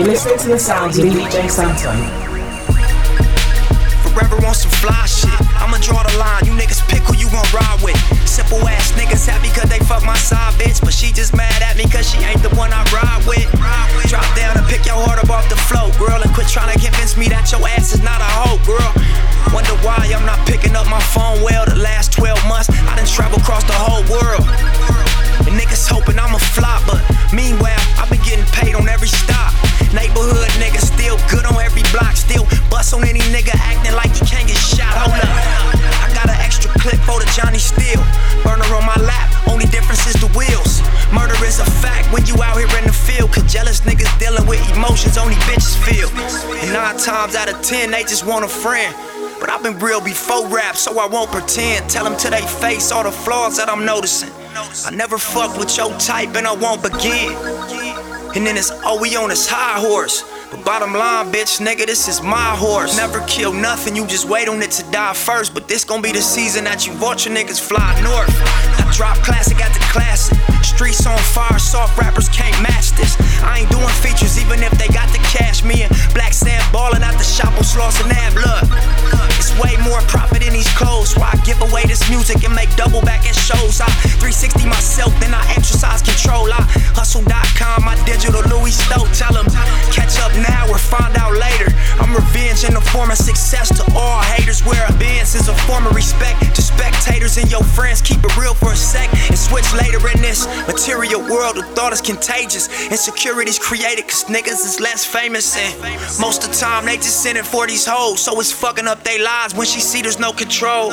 You're listening to the sounds of DJ Santo. Forever on some fly shit. I'ma draw the line. You niggas pick who you gon' ride with. Simple ass niggas happy cause they fuck my side bitch. But she just mad at me cause she ain't the one I ride with. Drop down and pick your heart up off the float, girl. And quit trying to convince me that your ass is not a hoe, girl. Wonder why I'm not picking up my phone well good on every block, still bust on any nigga acting like he can't get shot. Hold up. I got an extra clip for the Johnny Steel. Burner on my lap, only difference is the wheels. Murder is a fact when you out here in the field. Cause jealous niggas dealing with emotions only bitches feel. And nine times out of ten, they just want a friend. But I've been real before rap, so I won't pretend. Tell them to they face all the flaws that I'm noticing. I never fuck with your type and I won't begin. And then it's oh we on this high horse. But bottom line, bitch, nigga, this is my horse. Never kill nothing, you just wait on it to die first. But this gon' be the season that you watch your niggas fly north. I drop classic after classic. Streets on fire, soft rappers can't match this. I ain't doing features even if they got the cash. Me and Blacc Sam ballin' out the shop on Slauson Ave. Look, it's way more profit in these clothes. Why I give away this music and make double back in shows. I 360 myself, then I exercise control. I find out later. I'm revenge in the form of success to all haters. Where Benz is a form of respect to spectators and your friends. Keep it real for a sec and switch later in this material world. The thought is contagious. Insecurities created cause niggas is less famous. And most of the time they just send it for these hoes. So it's fucking up their lives when she see there's no control.